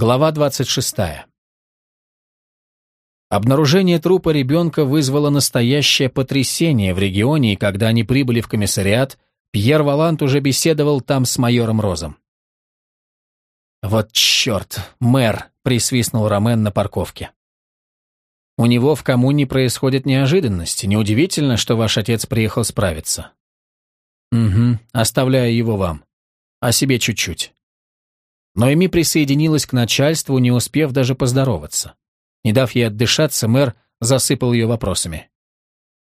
Глава 26. Обнаружение трупа ребенка вызвало настоящее потрясение в регионе, и когда они прибыли в комиссариат, Пьер Валант уже беседовал там с майором Розом. «Вот черт, мэр!» — присвистнул Ромен на парковке. «У него в коммуне происходят неожиданности. Неудивительно, что ваш отец приехал справиться». «Угу, оставляю его вам. О себе чуть-чуть». Но Эми присоединилась к начальству, не успев даже поздороваться. Не дав ей отдышаться, мэр засыпал ее вопросами.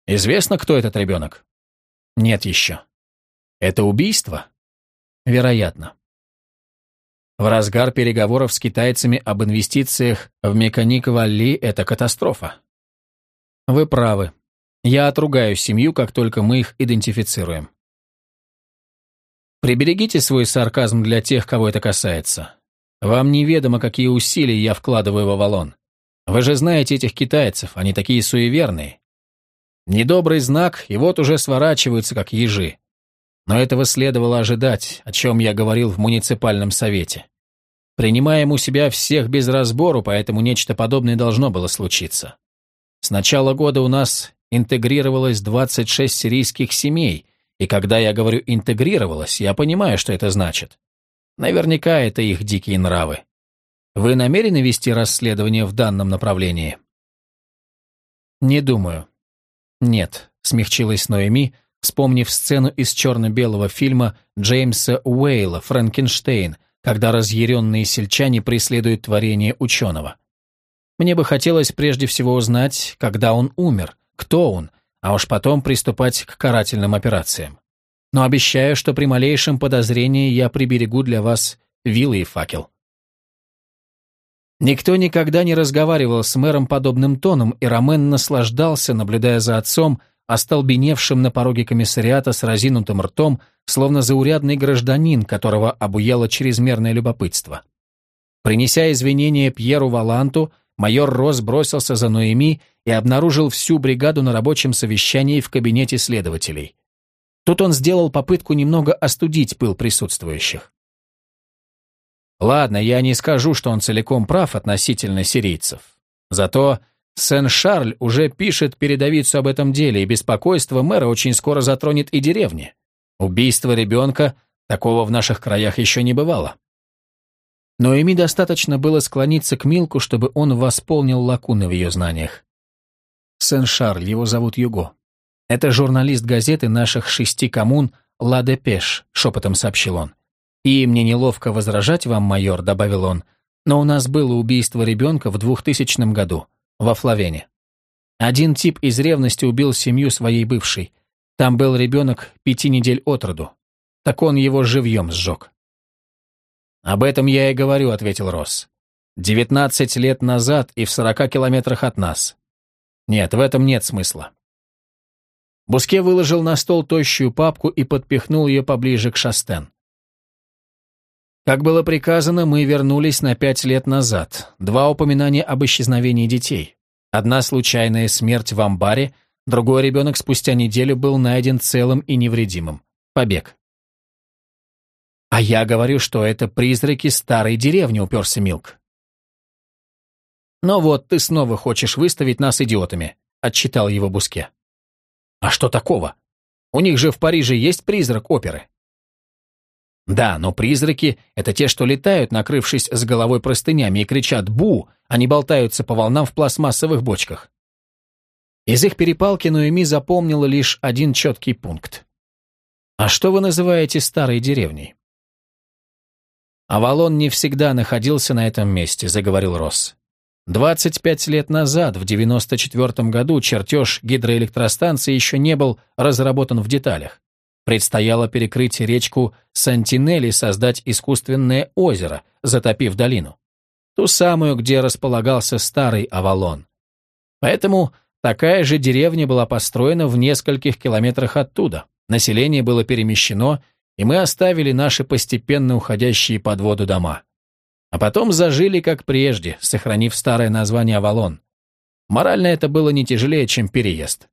«Известно, кто этот ребенок?» «Нет еще». «Это убийство?» «Вероятно». В разгар переговоров с китайцами об инвестициях в Меканик-Валли это катастрофа. Вы правы. Я отругаю семью, как только мы их идентифицируем. Приберегите свой сарказм для тех, кого это касается. Вам неведомо, какие усилия я вкладываю в Авалон. Вы же знаете этих китайцев, они такие суеверные. Недобрый знак, и вот уже сворачиваются, как ежи. Но этого следовало ожидать, о чем я говорил в муниципальном совете. Принимаем у себя всех без разбору, поэтому нечто подобное должно было случиться. С начала года у нас интегрировалось 26 сирийских семей – и когда я говорю «интегрировалась», я понимаю, что это значит. Наверняка это их дикие нравы. Вы намерены вести расследование в данном направлении? Не думаю. Нет, смягчилась Ноэми, вспомнив сцену из черно-белого фильма Джеймса Уэйла «Франкенштейн», когда разъяренные сельчане преследуют творение ученого. Мне бы хотелось прежде всего узнать, когда он умер, кто он, а уж потом приступать к карательным операциям. Но обещаю, что при малейшем подозрении я приберегу для вас вилы и факел. Никто никогда не разговаривал с мэром подобным тоном, и Ромен наслаждался, наблюдая за отцом, остолбеневшим на пороге комиссариата с разинутым ртом, словно заурядный гражданин, которого обуяло чрезмерное любопытство. Принеся извинения Пьеру Валанту, майор Рос бросился за Ноэми и обнаружил всю бригаду на рабочем совещании в кабинете следователей. Тут он сделал попытку немного остудить пыл присутствующих. Ладно, я не скажу, что он целиком прав относительно сирийцев. Зато Сен-Шарль уже пишет передовицу об этом деле, и беспокойство мэра очень скоро затронет и деревни. Убийство ребенка, такого в наших краях еще не бывало. Но Эми достаточно было склониться к Милку, чтобы он восполнил лакуны в ее знаниях. Сен-Шарль, его зовут Юго. Это журналист газеты наших шести коммун «Ла Депеш», шепотом сообщил он. «И мне неловко возражать вам, майор», — добавил он, «но у нас было убийство ребенка в 2000 году, во Флавене. Один тип из ревности убил семью своей бывшей. Там был ребенок пяти недель от роду. Так он его живьем сжег. «Об этом я и говорю», — ответил Росс. «Девятнадцать лет назад и в сорока километрах от нас. Нет, в этом нет смысла». Буске выложил на стол тощую папку и подпихнул ее поближе к Шастен. Как было приказано, мы вернулись на пять лет назад. Два упоминания об исчезновении детей. Одна случайная смерть в амбаре, другой ребенок спустя неделю был найден целым и невредимым. Побег. «А я говорю, что это призраки старой деревни», — уперся Милк. «Ну вот, ты снова хочешь выставить нас идиотами», — отчитал его Буске. «А что такого? У них же в Париже есть призрак оперы». Да, но призраки — это те, что летают, накрывшись с головой простынями, и кричат «бу», они болтаются по волнам в пластмассовых бочках. Из их перепалки Ноэми запомнила лишь один четкий пункт. «А что вы называете старой деревней?» «Авалон не всегда находился на этом месте», — заговорил Росс. 25 лет назад, в 94 году, чертеж гидроэлектростанции еще не был разработан в деталях. Предстояло перекрыть речку Сантинелли и создать искусственное озеро, затопив долину. Ту самую, где располагался старый Авалон. Поэтому такая же деревня была построена в нескольких километрах оттуда. Население было перемещено, и мы оставили наши постепенно уходящие под воду дома. А потом зажили как прежде, сохранив старое название Авалон. Морально это было не тяжелее, чем переезд.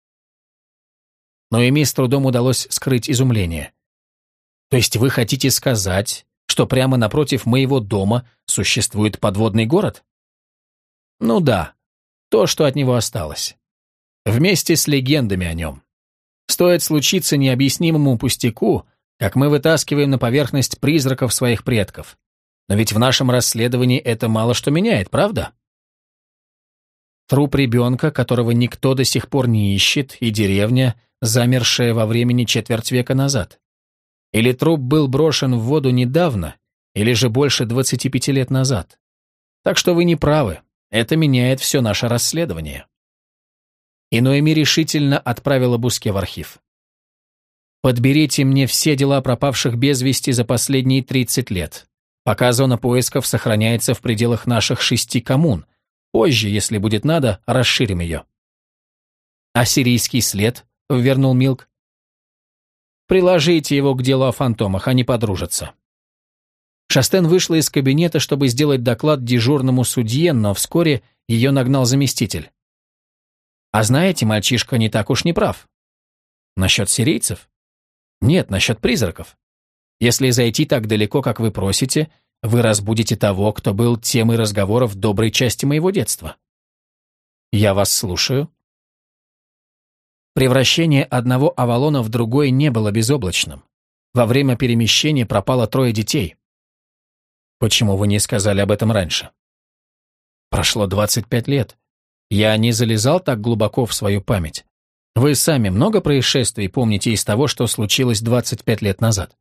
Но Эми с трудом удалось скрыть изумление. То есть вы хотите сказать, Что прямо напротив моего дома существует подводный город? Ну да, то, что от него осталось. Вместе с легендами о нем. Стоит случиться необъяснимому пустяку, как мы вытаскиваем на поверхность призраков своих предков. Но ведь в нашем расследовании это мало что меняет, правда? Труп ребенка, которого никто до сих пор не ищет, и деревня, замершая во времени четверть века назад. Или труп был брошен в воду недавно, или же больше 25 лет назад. Так что вы не правы, это меняет все наше расследование. И Ноэми решительно отправила Буске в архив. Подберите мне все дела пропавших без вести за последние 30 лет, пока зона поисков сохраняется в пределах наших шести коммун, Позже, если будет надо, расширим ее. А сирийский след, вернул Милк. Приложите его к делу о фантомах, они подружатся. Шастен вышла из кабинета, чтобы сделать доклад дежурному судье, но вскоре ее нагнал заместитель. А знаете, мальчишка не так уж не прав. Насчет сирийцев? Нет, насчет призраков. Если зайти так далеко, как вы просите, вы разбудите того, кто был темой разговоров доброй части моего детства. Я вас слушаю. Превращение одного Авалона в другой не было безоблачным. Во время перемещения пропало трое детей. Почему вы не сказали об этом раньше? Прошло 25 лет. Я не залезал так глубоко в свою память. Вы сами много происшествий помните из того, что случилось 25 лет назад?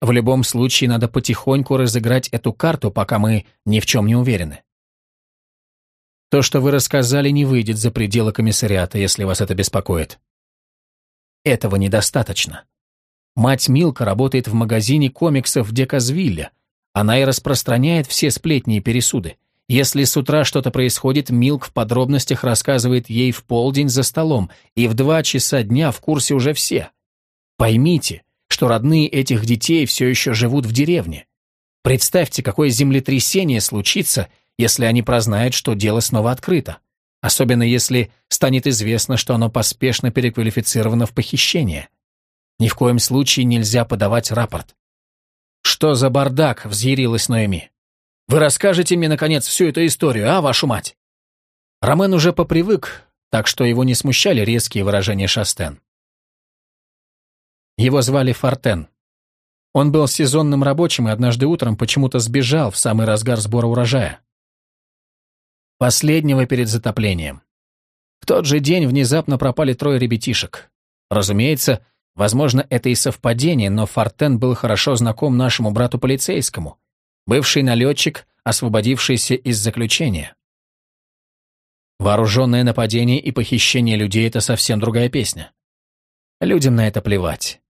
В любом случае надо потихоньку разыграть эту карту, пока мы ни в чем не уверены. То, что вы рассказали, не выйдет за пределы комиссариата, если вас это беспокоит. Этого недостаточно. Мать Милка работает в магазине комиксов Деказвилля. Она и распространяет все сплетни и пересуды. Если с утра что-то происходит, Милк в подробностях рассказывает ей в полдень за столом, и в два часа дня в курсе уже все. Поймите, что родные этих детей все еще живут в деревне. Представьте, какое землетрясение случится, если они прознают, что дело снова открыто. Особенно если станет известно, что оно поспешно переквалифицировано в похищение. Ни в коем случае нельзя подавать рапорт. «Что за бардак?» — взъярилась Ноэми. «Вы расскажете мне, наконец, всю эту историю, а, вашу мать?» Ромен уже попривык, так что его не смущали резкие выражения Шастен. Его звали Фортен. Он был сезонным рабочим и однажды утром почему-то сбежал в самый разгар сбора урожая. Последнего перед затоплением. В тот же день внезапно пропали трое ребятишек. Разумеется, возможно, это и совпадение, но Фортен был хорошо знаком нашему брату полицейскому, бывший налетчик, освободившийся из заключения. Вооруженное нападение и похищение людей – это совсем другая песня. Людям на это плевать.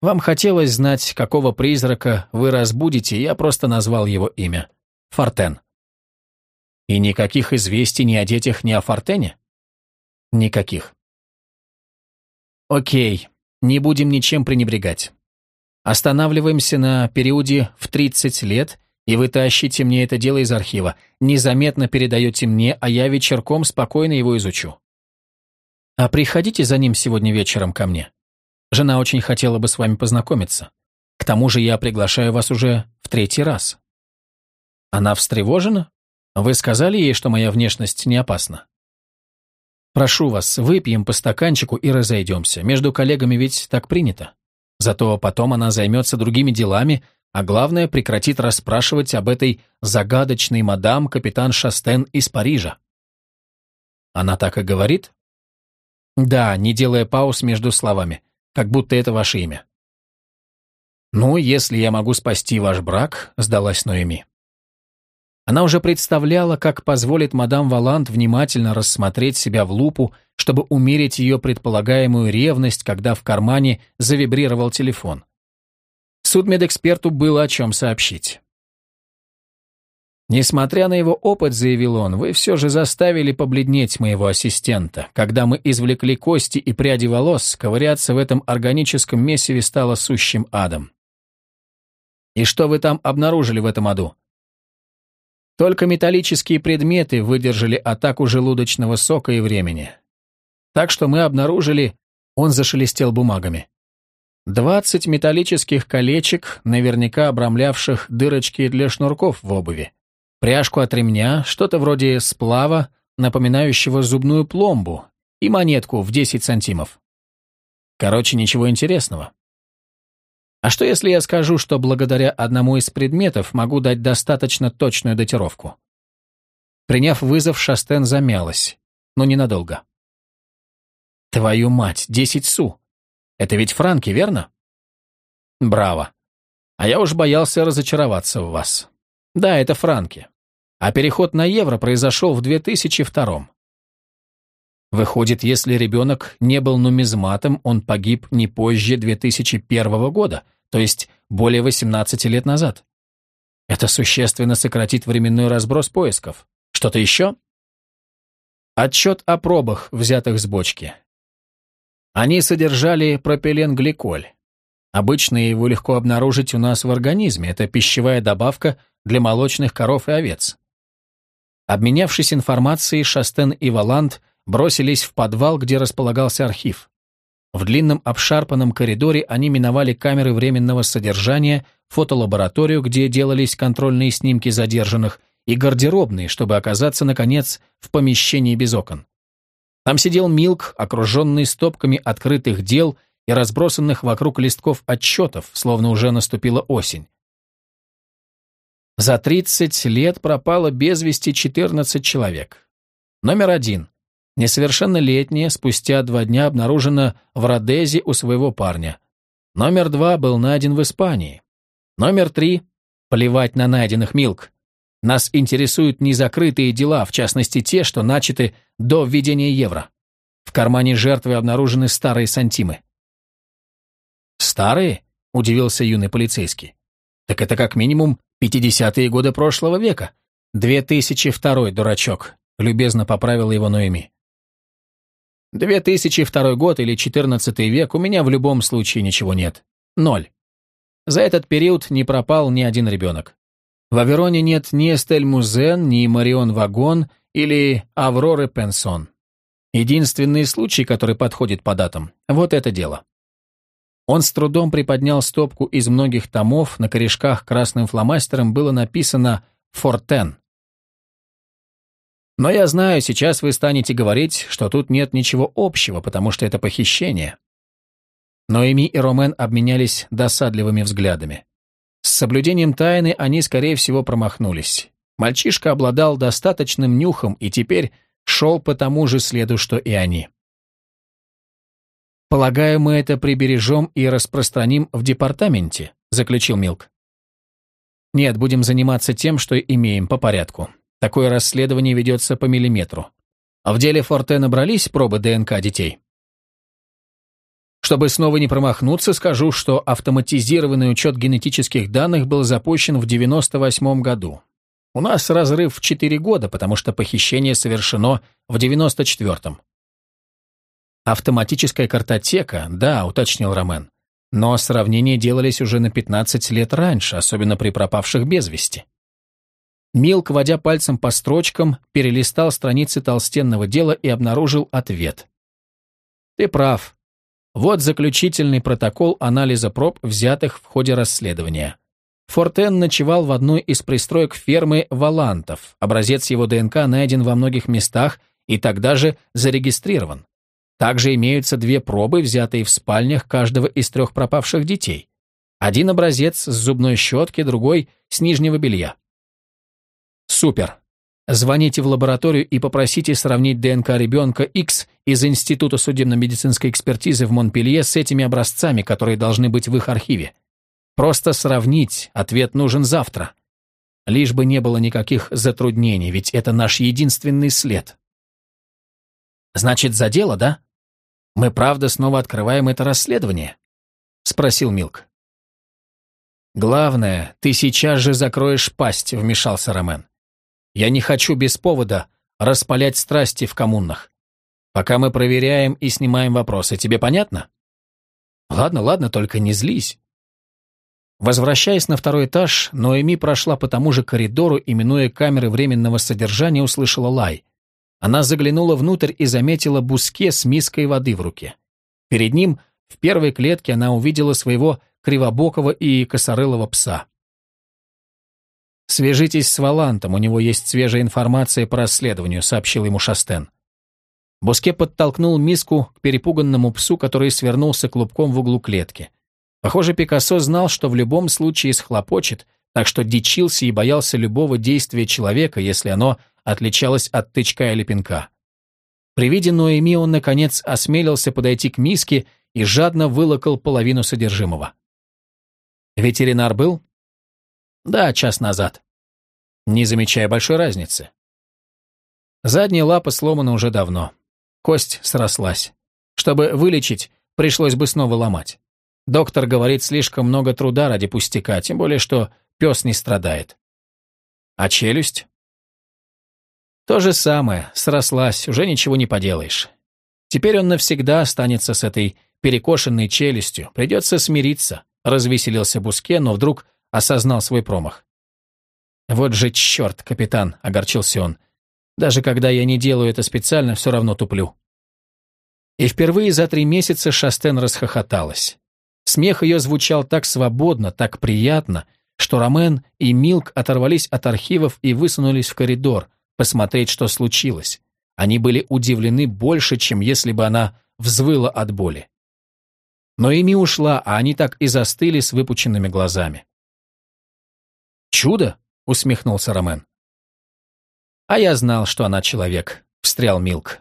Вам хотелось знать, какого призрака вы разбудите, я просто назвал его имя. Фортен. И никаких известий ни о детях, ни о Фортене? Никаких. Окей, не будем ничем пренебрегать. Останавливаемся на периоде в 30 лет, и вы тащите мне это дело из архива, незаметно передаете мне, а я вечерком спокойно его изучу. А приходите за ним сегодня вечером ко мне. Жена очень хотела бы с вами познакомиться. К тому же я приглашаю вас уже в третий раз. Она встревожена? Вы сказали ей, что моя внешность не опасна? Прошу вас, выпьем по стаканчику и разойдемся. Между коллегами ведь так принято. Зато потом она займется другими делами, а главное, прекратит расспрашивать об этой загадочной мадам капитан Шастен из Парижа. Она так и говорит? Да, не делая пауз между словами как будто это ваше имя. «Ну, если я могу спасти ваш брак», — сдалась Ноэми. Она уже представляла, как позволит мадам Валант внимательно рассмотреть себя в лупу, чтобы умерить ее предполагаемую ревность, когда в кармане завибрировал телефон. Судмедэксперту было о чем сообщить. Несмотря на его опыт, заявил он, вы все же заставили побледнеть моего ассистента. Когда мы извлекли кости и пряди волос, ковыряться в этом органическом месиве стало сущим адом. И что вы там обнаружили в этом аду? Только металлические предметы выдержали атаку желудочного сока и времени. Так что мы обнаружили... Он зашелестел бумагами. Двадцать металлических колечек, наверняка обрамлявших дырочки для шнурков в обуви. Пряжку от ремня, что-то вроде сплава, напоминающего зубную пломбу, и монетку в 10 сантимов. Короче, ничего интересного. А что если я скажу, что благодаря одному из предметов могу дать достаточно точную датировку? Приняв вызов, Шастен замялась, но ненадолго. Твою мать, десять су! Это ведь франки, верно? Браво. А я уж боялся разочароваться в вас. Да, это франки. А переход на евро произошел в 2002 Выходит, если ребенок не был нумизматом, он погиб не позже 2001 года, то есть более 18 лет назад. Это существенно сократит временной разброс поисков. Что-то еще? Отчет о пробах, взятых с бочки. Они содержали пропиленгликоль. Обычно его легко обнаружить у нас в организме. Это пищевая добавка для молочных коров и овец. Обменявшись информацией, Шастен и Валанд бросились в подвал, где располагался архив. В длинном обшарпанном коридоре они миновали камеры временного содержания, фотолабораторию, где делались контрольные снимки задержанных, и гардеробные, чтобы оказаться, наконец, в помещении без окон. Там сидел Милк, окруженный стопками открытых дел и разбросанных вокруг листков отчетов, словно уже наступила осень. За 30 лет пропало без вести 14 человек. Номер один. Несовершеннолетняя спустя два дня обнаружена в Родезе у своего парня. Номер два был найден в Испании. Номер три. Плевать на найденных Милк. Нас интересуют незакрытые дела, в частности те, что начаты до введения евро. В кармане жертвы обнаружены старые сантимы. «Старые?» – удивился юный полицейский. «Так это как минимум 50-е годы прошлого века. 2002 дурачок», – любезно поправил его Ноэми. 2002 год или 14 век у меня в любом случае ничего нет. Ноль. За этот период не пропал ни один ребенок. В Авероне нет ни Эстель Музен, ни Марион Вагон или Авроры Пенсон. Единственный случай, который подходит по датам, вот это дело. Он с трудом приподнял стопку из многих томов, на корешках красным фломастером было написано «Фортен». Но я знаю, сейчас вы станете говорить, что тут нет ничего общего, потому что это похищение. Но Эми и Ромен обменялись досадливыми взглядами. С соблюдением тайны они, скорее всего, промахнулись. Мальчишка обладал достаточным нюхом и теперь шел по тому же следу, что и они. «Полагаю, мы это прибережем и распространим в департаменте», заключил Милк. «Нет, будем заниматься тем, что имеем по порядку. Такое расследование ведется по миллиметру. А в деле Форте набрались пробы ДНК детей?» Чтобы снова не промахнуться, скажу, что автоматизированный учет генетических данных был запущен в 98 году. У нас разрыв в 4 года, потому что похищение совершено в 94-м. Автоматическая картотека, да, уточнил Ромен. Но сравнения делались уже на 15 лет раньше, особенно при пропавших без вести. Милк, водя пальцем по строчкам, перелистал страницы толстенного дела и обнаружил ответ. «Ты прав. Вот заключительный протокол анализа проб, взятых в ходе расследования. Фортен ночевал в одной из пристроек фермы Валантов. Образец его ДНК найден во многих местах и тогда же зарегистрирован. Также имеются две пробы, взятые в спальнях каждого из трех пропавших детей. Один образец с зубной щетки, другой с нижнего белья. Супер. Звоните в лабораторию и попросите сравнить ДНК ребенка X из Института судебно-медицинской экспертизы в Монпелье с этими образцами, которые должны быть в их архиве. Просто сравнить, ответ нужен завтра. Лишь бы не было никаких затруднений, ведь это наш единственный след. Значит, за дело, да? Мы правда снова открываем это расследование? Спросил Милк. Главное, ты сейчас же закроешь пасть, вмешался Ромен. Я не хочу без повода распалять страсти в коммунах. Пока мы проверяем и снимаем вопросы, тебе понятно? Ладно, ладно, только не злись. Возвращаясь на второй этаж, Ноэми прошла по тому же коридору и, минуя камеры временного содержания, услышала лай. Она заглянула внутрь и заметила буске с миской воды в руке. Перед ним в первой клетке она увидела своего кривобокого и косорылого пса. «Свяжитесь с Валантом, у него есть свежая информация по расследованию», — сообщил ему Шастен. Боске подтолкнул миску к перепуганному псу, который свернулся клубком в углу клетки. Похоже, Пикассо знал, что в любом случае схлопочет, так что дичился и боялся любого действия человека, если оно отличалось от тычка или пинка. При виде Ноэми он, наконец, осмелился подойти к миске и жадно вылокал половину содержимого. «Ветеринар был?» «Да, час назад». Не замечая большой разницы. Задняя лапа сломана уже давно. Кость срослась. Чтобы вылечить, пришлось бы снова ломать. Доктор говорит, слишком много труда ради пустяка, тем более, что пес не страдает. А челюсть? То же самое, срослась, уже ничего не поделаешь. Теперь он навсегда останется с этой перекошенной челюстью, придется смириться, развеселился Буске, но вдруг осознал свой промах. «Вот же черт, капитан!» — огорчился он. Даже когда я не делаю это специально, все равно туплю. И впервые за три месяца Шастен расхохоталась. Смех ее звучал так свободно, так приятно, что Ромен и Милк оторвались от архивов и высунулись в коридор, посмотреть, что случилось. Они были удивлены больше, чем если бы она взвыла от боли. Но Эми ушла, а они так и застыли с выпученными глазами. «Чудо?» — усмехнулся Ромен. «А я знал, что она человек», — встрял Милк.